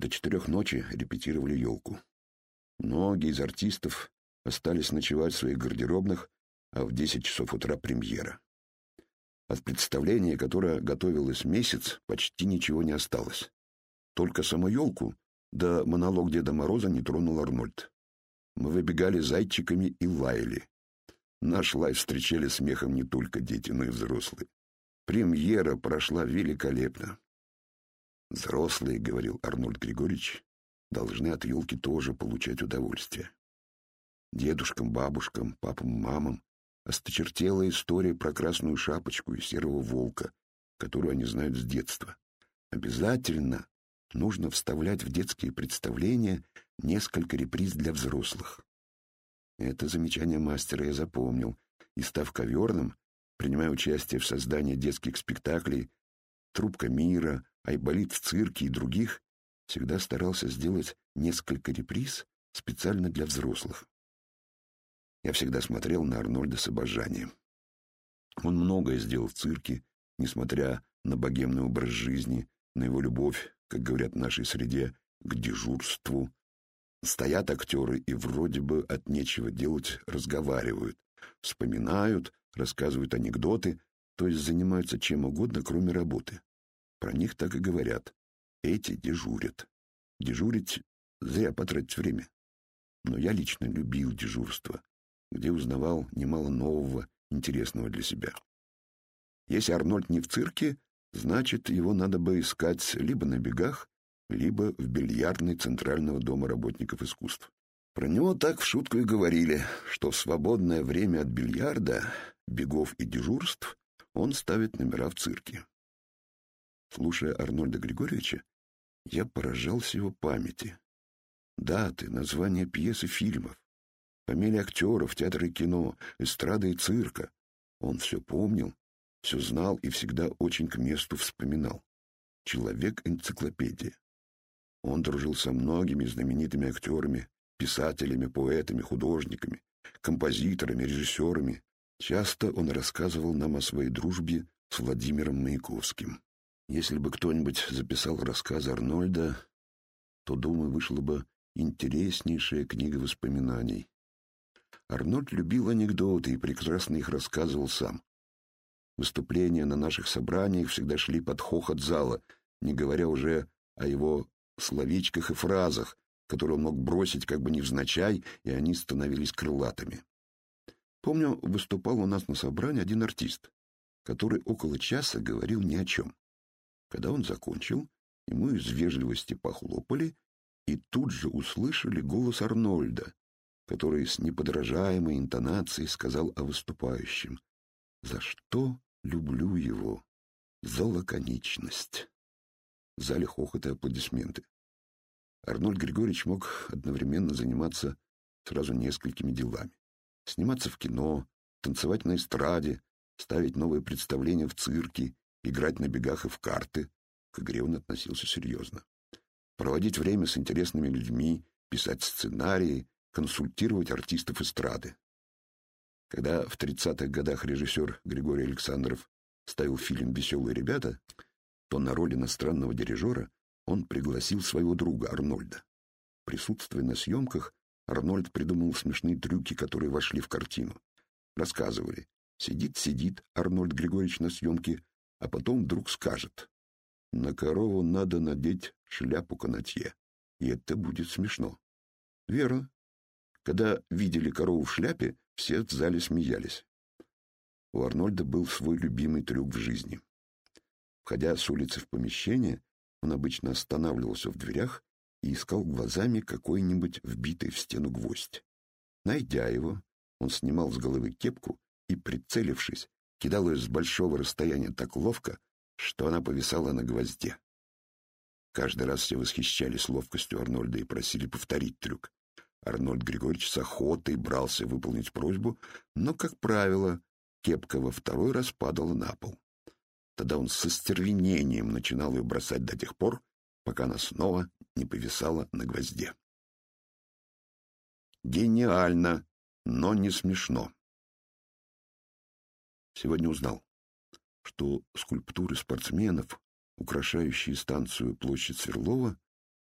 До четырех ночи репетировали елку. Многие из артистов остались ночевать в своих гардеробных, а в десять часов утра премьера. От представления, которое готовилось месяц, почти ничего не осталось. Только саму елку, да монолог Деда Мороза не тронул Арнольд. Мы выбегали зайчиками и лаяли. Наш лай встречали смехом не только дети, но и взрослые. Премьера прошла великолепно. «Взрослые, — говорил Арнольд Григорьевич, — должны от елки тоже получать удовольствие. Дедушкам, бабушкам, папам, мамам осточертела история про красную шапочку и серого волка, которую они знают с детства. Обязательно нужно вставлять в детские представления несколько реприз для взрослых. Это замечание мастера я запомнил, и, став коверным, принимая участие в создании детских спектаклей «Трубка мира», «Айболит в цирке» и других, всегда старался сделать несколько реприз специально для взрослых. Я всегда смотрел на Арнольда с обожанием. Он многое сделал в цирке, несмотря на богемный образ жизни, на его любовь, как говорят в нашей среде, к дежурству. Стоят актеры и вроде бы от нечего делать разговаривают, вспоминают, рассказывают анекдоты, то есть занимаются чем угодно, кроме работы. Про них так и говорят. Эти дежурят. Дежурить — зря потратить время. Но я лично любил дежурство где узнавал немало нового, интересного для себя. Если Арнольд не в цирке, значит, его надо бы искать либо на бегах, либо в бильярдной Центрального дома работников искусств. Про него так в шутку и говорили, что в свободное время от бильярда, бегов и дежурств он ставит номера в цирке. Слушая Арнольда Григорьевича, я поражался его памяти. Даты, названия пьес и фильмов, фамилии актеров, театра и кино, эстрады и цирка. Он все помнил, все знал и всегда очень к месту вспоминал. Человек-энциклопедия. Он дружил со многими знаменитыми актерами, писателями, поэтами, художниками, композиторами, режиссерами. Часто он рассказывал нам о своей дружбе с Владимиром Маяковским. Если бы кто-нибудь записал рассказ Арнольда, то, думаю, вышла бы интереснейшая книга воспоминаний. Арнольд любил анекдоты и прекрасно их рассказывал сам. Выступления на наших собраниях всегда шли под хохот зала, не говоря уже о его словечках и фразах, которые он мог бросить как бы невзначай, и они становились крылатыми. Помню, выступал у нас на собрании один артист, который около часа говорил ни о чем. Когда он закончил, ему из вежливости похлопали, и тут же услышали голос Арнольда, который с неподражаемой интонацией сказал о выступающем. «За что люблю его? За лаконичность». В зале хохот и аплодисменты. Арнольд Григорьевич мог одновременно заниматься сразу несколькими делами. Сниматься в кино, танцевать на эстраде, ставить новые представления в цирке, играть на бегах и в карты. К игре он относился серьезно. Проводить время с интересными людьми, писать сценарии, консультировать артистов эстрады. Когда в 30-х годах режиссер Григорий Александров ставил фильм «Веселые ребята», то на роль иностранного дирижера он пригласил своего друга Арнольда. Присутствуя на съемках, Арнольд придумал смешные трюки, которые вошли в картину. Рассказывали. Сидит-сидит Арнольд Григорьевич на съемке, а потом вдруг скажет. На корову надо надеть шляпу канатье, и это будет смешно. Верно, когда видели корову в шляпе, все в зале смеялись. У Арнольда был свой любимый трюк в жизни. Входя с улицы в помещение, он обычно останавливался в дверях и искал глазами какой-нибудь вбитый в стену гвоздь. Найдя его, он снимал с головы кепку и, прицелившись, кидал ее с большого расстояния так ловко, что она повисала на гвозде. Каждый раз все восхищались ловкостью Арнольда и просили повторить трюк. Арнольд Григорьевич с охотой брался выполнить просьбу, но, как правило, кепка во второй раз падала на пол. Тогда он со стервенением начинал ее бросать до тех пор, пока она снова не повисала на гвозде. Гениально, но не смешно. Сегодня узнал, что скульптуры спортсменов, украшающие станцию площадь Сверлова,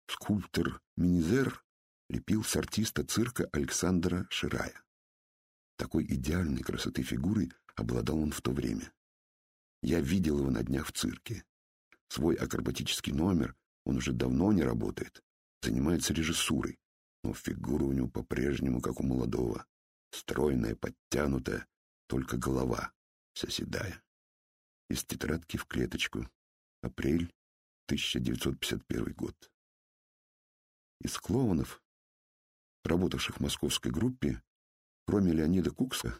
Скульптор Минизер лепил с артиста цирка Александра Ширая. Такой идеальной красоты фигуры обладал он в то время. Я видел его на днях в цирке. Свой акробатический номер он уже давно не работает, занимается режиссурой, но фигура у него по-прежнему как у молодого, стройная, подтянутая, только голова вся седая. Из тетрадки в клеточку. Апрель 1951 год. Из клоунов, работавших в московской группе, кроме Леонида Кукса,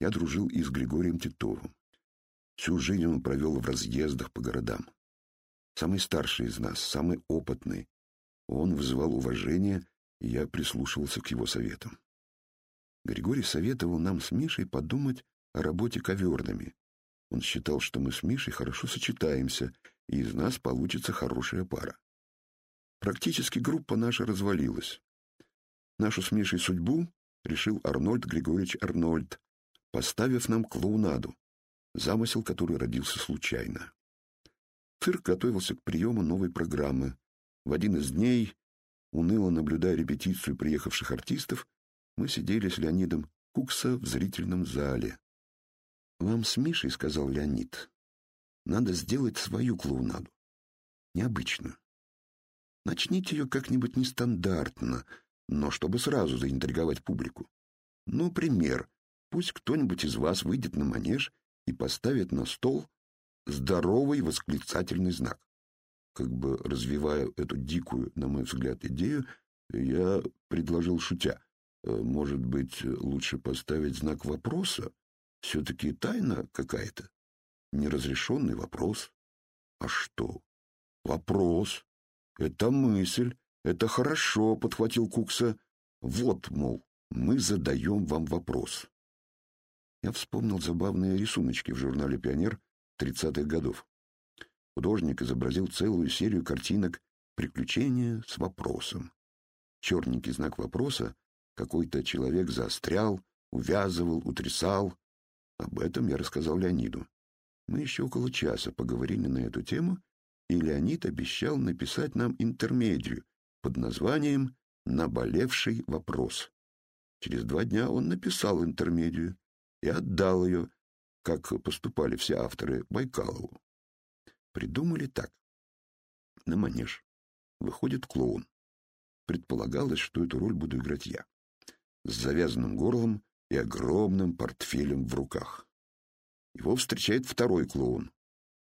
я дружил и с Григорием Титовым. Всю жизнь он провел в разъездах по городам. Самый старший из нас, самый опытный. Он вызывал уважение, и я прислушивался к его советам. Григорий советовал нам с Мишей подумать о работе коверными. Он считал, что мы с Мишей хорошо сочетаемся, и из нас получится хорошая пара. Практически группа наша развалилась. Нашу с Мишей судьбу решил Арнольд Григорьевич Арнольд, поставив нам клоунаду, замысел который родился случайно. Цирк готовился к приему новой программы. В один из дней, уныло наблюдая репетицию приехавших артистов, мы сидели с Леонидом Кукса в зрительном зале. «Вам с Мишей, — сказал Леонид, — надо сделать свою клоунаду, необычную. Начните ее как-нибудь нестандартно, но чтобы сразу заинтриговать публику. Ну, пример. Пусть кто-нибудь из вас выйдет на манеж и поставит на стол здоровый восклицательный знак. Как бы развивая эту дикую, на мой взгляд, идею, я предложил шутя. «Э, может быть, лучше поставить знак вопроса? Все-таки тайна какая-то. Неразрешенный вопрос. А что? Вопрос. Это мысль. Это хорошо, подхватил Кукса. Вот, мол, мы задаем вам вопрос. Я вспомнил забавные рисуночки в журнале «Пионер» 30-х годов. Художник изобразил целую серию картинок «Приключения с вопросом». Черненький знак вопроса какой-то человек заострял, увязывал, утрясал. Об этом я рассказал Леониду. Мы еще около часа поговорили на эту тему, и Леонид обещал написать нам интермедию под названием «Наболевший вопрос». Через два дня он написал интермедию, и отдал ее, как поступали все авторы, Байкалову. Придумали так. На манеж выходит клоун. Предполагалось, что эту роль буду играть я. С завязанным горлом и огромным портфелем в руках. Его встречает второй клоун.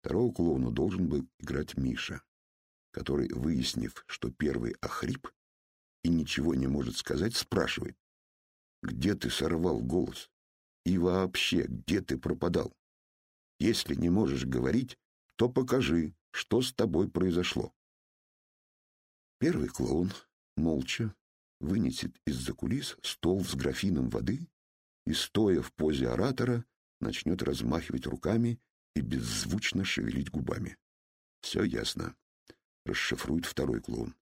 Второго клоуна должен был играть Миша, который, выяснив, что первый охрип и ничего не может сказать, спрашивает, «Где ты сорвал голос?» И вообще, где ты пропадал? Если не можешь говорить, то покажи, что с тобой произошло. Первый клоун молча вынесет из-за кулис стол с графином воды и, стоя в позе оратора, начнет размахивать руками и беззвучно шевелить губами. Все ясно. Расшифрует второй клоун.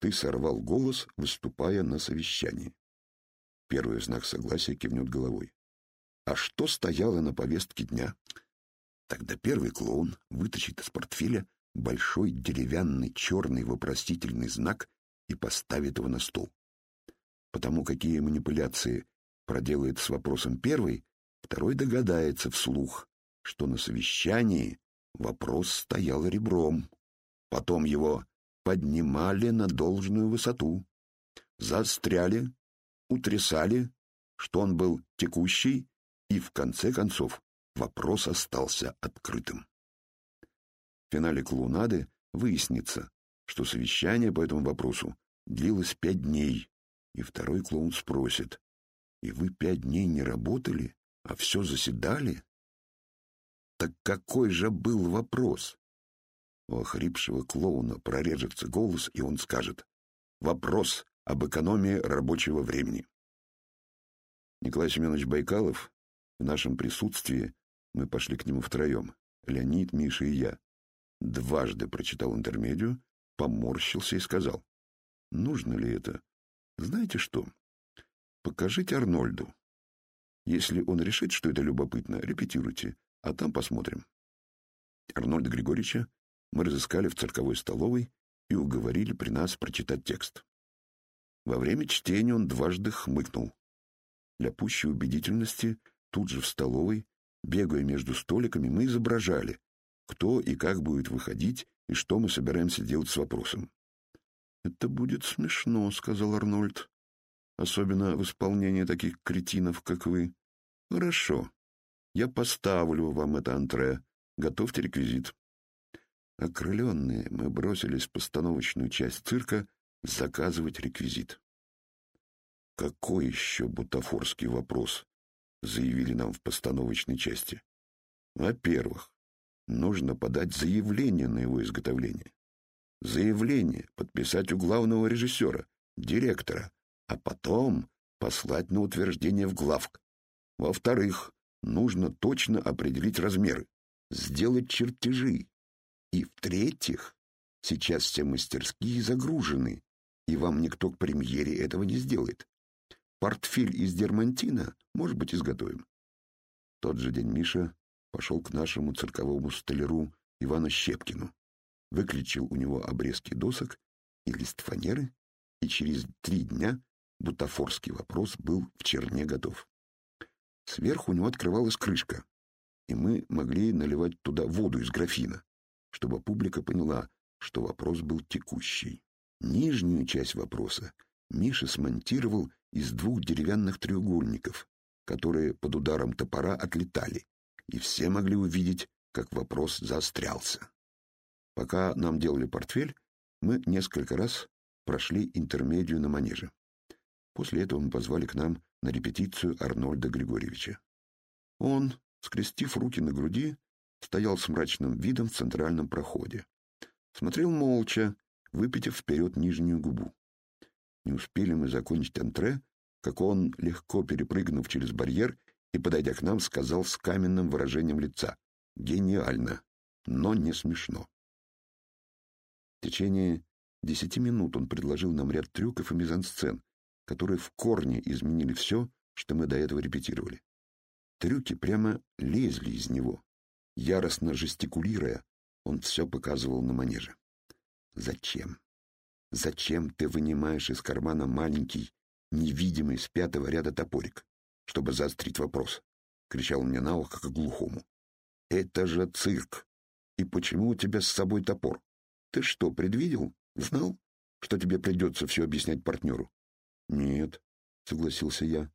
Ты сорвал голос, выступая на совещании. Первый знак согласия кивнет головой. А что стояло на повестке дня? Тогда первый клоун вытащит из портфеля большой деревянный черный вопросительный знак и поставит его на стол. Потому какие манипуляции проделает с вопросом первый, второй догадается вслух, что на совещании вопрос стоял ребром. Потом его поднимали на должную высоту, заостряли, утрясали, что он был текущий и в конце концов вопрос остался открытым. В финале клоунады выяснится, что совещание по этому вопросу длилось пять дней, и второй клоун спросит, «И вы пять дней не работали, а все заседали?» Так какой же был вопрос? У охрипшего клоуна прорежется голос, и он скажет, «Вопрос об экономии рабочего времени». Николай Семенович Байкалов в нашем присутствии мы пошли к нему втроем, Леонид, Миша и я. Дважды прочитал интермедию, поморщился и сказал, «Нужно ли это? Знаете что? Покажите Арнольду. Если он решит, что это любопытно, репетируйте, а там посмотрим». Арнольда Григорьевича мы разыскали в цирковой столовой и уговорили при нас прочитать текст. Во время чтения он дважды хмыкнул. Для пущей убедительности тут же в столовой, бегая между столиками, мы изображали, кто и как будет выходить и что мы собираемся делать с вопросом. «Это будет смешно», — сказал Арнольд. «Особенно в исполнении таких кретинов, как вы». «Хорошо. Я поставлю вам это антре. Готовьте реквизит». Окрыленные, мы бросились в постановочную часть цирка заказывать реквизит. «Какой еще бутафорский вопрос?» — заявили нам в постановочной части. «Во-первых, нужно подать заявление на его изготовление. Заявление подписать у главного режиссера, директора, а потом послать на утверждение в главк. Во-вторых, нужно точно определить размеры, сделать чертежи. И в-третьих, сейчас все мастерские загружены, и вам никто к премьере этого не сделает. Портфель из дермантина, может быть, изготовим. тот же день Миша пошел к нашему цирковому столяру Ивану Щепкину, выключил у него обрезки досок и лист фанеры, и через три дня бутафорский вопрос был в черне готов. Сверху у него открывалась крышка, и мы могли наливать туда воду из графина, чтобы публика поняла, что вопрос был текущий. Нижнюю часть вопроса Миша смонтировал из двух деревянных треугольников, которые под ударом топора отлетали, и все могли увидеть, как вопрос заострялся. Пока нам делали портфель, мы несколько раз прошли интермедию на манеже. После этого мы позвали к нам на репетицию Арнольда Григорьевича. Он, скрестив руки на груди, стоял с мрачным видом в центральном проходе. Смотрел молча, выпитив вперед нижнюю губу. Не успели мы закончить антре, как он, легко перепрыгнув через барьер и, подойдя к нам, сказал с каменным выражением лица «Гениально, но не смешно». В течение десяти минут он предложил нам ряд трюков и мизансцен, которые в корне изменили все, что мы до этого репетировали. Трюки прямо лезли из него. Яростно жестикулируя, он все показывал на манеже. «Зачем? Зачем ты вынимаешь из кармана маленький, невидимый с пятого ряда топорик, чтобы заострить вопрос? Кричал мне на ухо, как глухому. Это же цирк. И почему у тебя с собой топор? Ты что, предвидел? Знал, что тебе придется все объяснять партнеру? Нет, согласился я.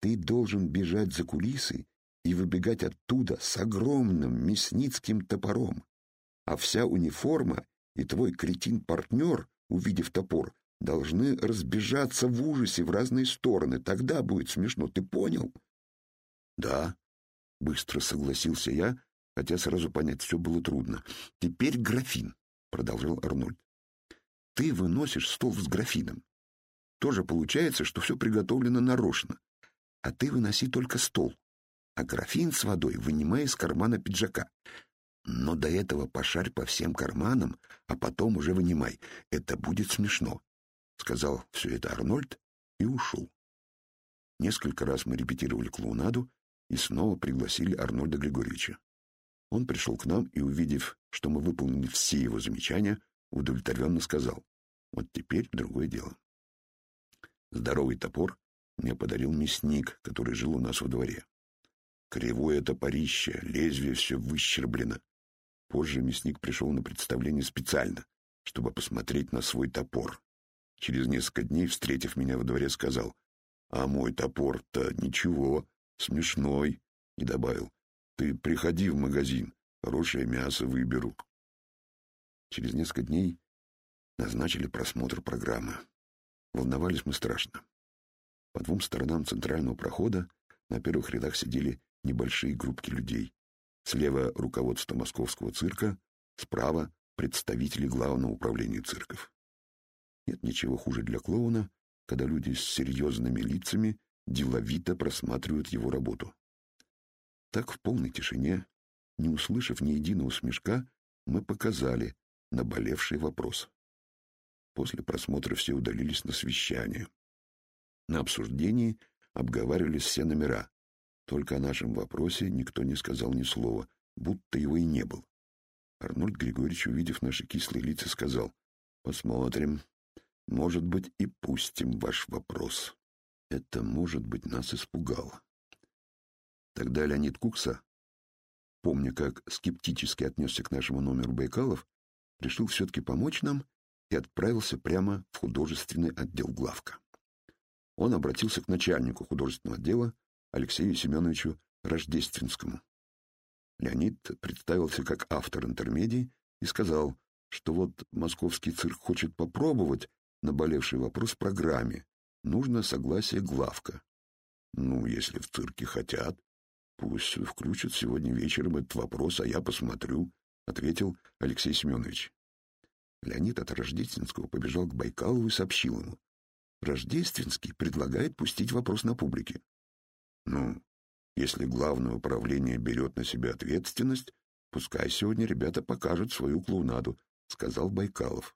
Ты должен бежать за кулисы и выбегать оттуда с огромным мясницким топором, а вся униформа и твой кретин-партнер увидев топор, должны разбежаться в ужасе в разные стороны. Тогда будет смешно. Ты понял? Да, быстро согласился я, хотя сразу понять все было трудно. Теперь графин, продолжал Арнольд. Ты выносишь стол с графином. Тоже получается, что все приготовлено нарочно. А ты выноси только стол, а графин с водой вынимай из кармана пиджака. Но до этого пошарь по всем карманам, а потом уже вынимай. Это будет смешно», — сказал все это Арнольд и ушел. Несколько раз мы репетировали клоунаду и снова пригласили Арнольда Григорьевича. Он пришел к нам и, увидев, что мы выполнили все его замечания, удовлетворенно сказал, «Вот теперь другое дело». Здоровый топор мне подарил мясник, который жил у нас во дворе. Кривое топорище, лезвие все выщерблено, Позже мясник пришел на представление специально, чтобы посмотреть на свой топор. Через несколько дней, встретив меня во дворе, сказал, «А мой топор-то ничего, смешной», и добавил, «Ты приходи в магазин, хорошее мясо выберу». Через несколько дней назначили просмотр программы. Волновались мы страшно. По двум сторонам центрального прохода на первых рядах сидели небольшие группки людей. Слева — руководство московского цирка, справа — представители главного управления цирков. Нет ничего хуже для клоуна, когда люди с серьезными лицами деловито просматривают его работу. Так в полной тишине, не услышав ни единого смешка, мы показали наболевший вопрос. После просмотра все удалились на совещание. На обсуждении обговаривались все номера, только о нашем вопросе никто не сказал ни слова, будто его и не было. Арнольд Григорьевич, увидев наши кислые лица, сказал, Посмотрим. Может быть, и пустим ваш вопрос. Это, может быть, нас испугало. Тогда Леонид Кукса, помня, как скептически отнесся к нашему номеру Байкалов, решил все-таки помочь нам и отправился прямо в художественный отдел главка. Он обратился к начальнику художественного отдела Алексею Семеновичу Рождественскому. Леонид представился как автор интермедий и сказал, что вот московский цирк хочет попробовать наболевший вопрос в программе. Нужно согласие главка. Ну, если в цирке хотят, пусть включат сегодня вечером этот вопрос, а я посмотрю, — ответил Алексей Семенович. Леонид от Рождественского побежал к Байкалову и сообщил ему. Рождественский предлагает пустить вопрос на публике. Ну, если главное управление берет на себя ответственность, пускай сегодня ребята покажут свою клоунаду, — сказал Байкалов.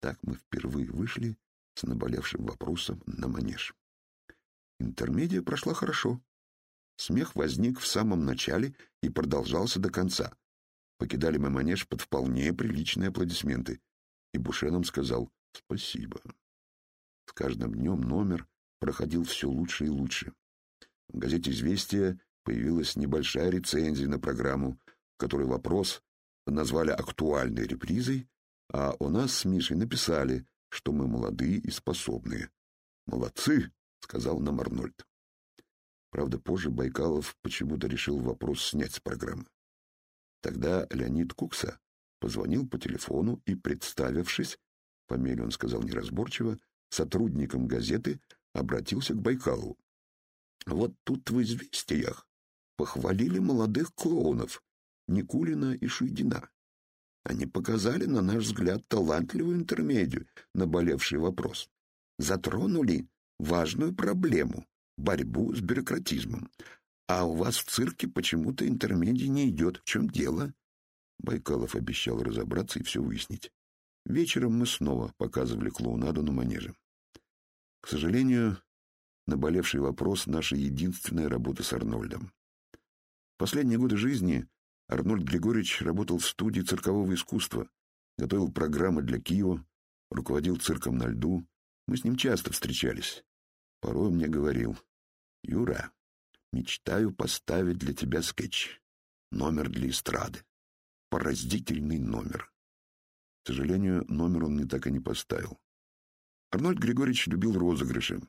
Так мы впервые вышли с наболевшим вопросом на манеж. Интермедия прошла хорошо. Смех возник в самом начале и продолжался до конца. Покидали мы манеж под вполне приличные аплодисменты. И Бушеном сказал «Спасибо». С каждым днем номер проходил все лучше и лучше. В газете «Известия» появилась небольшая рецензия на программу, в которой вопрос назвали актуальной репризой, а у нас с Мишей написали, что мы молодые и способные. «Молодцы!» — сказал нам Арнольд. Правда, позже Байкалов почему-то решил вопрос снять с программы. Тогда Леонид Кукса позвонил по телефону и, представившись, мере он сказал неразборчиво, сотрудником газеты обратился к Байкалову. Вот тут в известиях похвалили молодых клоунов Никулина и Шуйдина. Они показали, на наш взгляд, талантливую интермедию, наболевший вопрос. Затронули важную проблему — борьбу с бюрократизмом. А у вас в цирке почему-то интермедий не идет. В чем дело? Байкалов обещал разобраться и все выяснить. Вечером мы снова показывали клоунаду на манеже. К сожалению, наболевший вопрос — наша единственная работа с Арнольдом. Последние годы жизни Арнольд Григорьевич работал в студии циркового искусства, готовил программы для Киева, руководил цирком на льду. Мы с ним часто встречались. Порой мне говорил, «Юра, мечтаю поставить для тебя скетч. Номер для эстрады. Поразительный номер». К сожалению, номер он мне так и не поставил. Арнольд Григорьевич любил розыгрыши.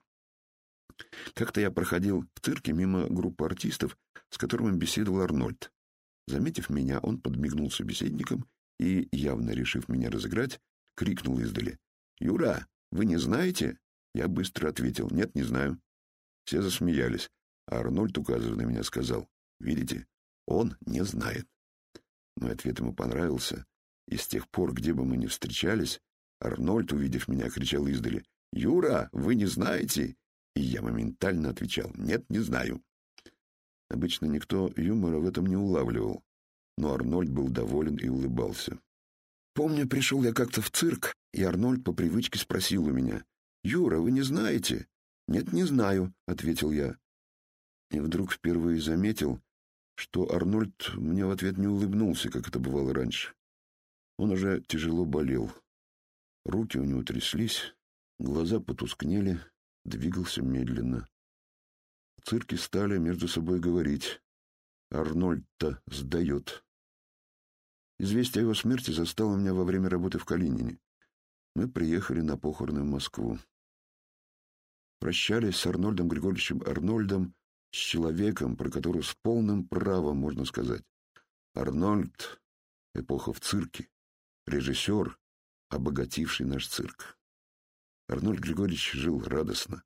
Как-то я проходил в цирке мимо группы артистов, с которыми беседовал Арнольд. Заметив меня, он подмигнул собеседникам и, явно решив меня разыграть, крикнул издали. «Юра, вы не знаете?» Я быстро ответил. «Нет, не знаю». Все засмеялись, Арнольд, указывая на меня, сказал. «Видите, он не знает». Мой ответ ему понравился, и с тех пор, где бы мы ни встречались, Арнольд, увидев меня, кричал издали. «Юра, вы не знаете?» И я моментально отвечал. «Нет, не знаю». Обычно никто юмора в этом не улавливал, но Арнольд был доволен и улыбался. Помню, пришел я как-то в цирк, и Арнольд по привычке спросил у меня, «Юра, вы не знаете?» «Нет, не знаю», — ответил я. И вдруг впервые заметил, что Арнольд мне в ответ не улыбнулся, как это бывало раньше. Он уже тяжело болел. Руки у него тряслись, глаза потускнели, двигался медленно. В цирке стали между собой говорить. Арнольд-то сдает. Известие о его смерти застало меня во время работы в Калинине. Мы приехали на похороны в Москву. Прощались с Арнольдом Григорьевичем Арнольдом, с человеком, про которого с полным правом можно сказать. Арнольд — эпоха в цирке, режиссер, обогативший наш цирк. Арнольд Григорьевич жил радостно,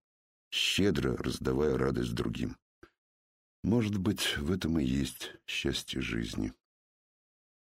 щедро раздавая радость другим. Может быть, в этом и есть счастье жизни.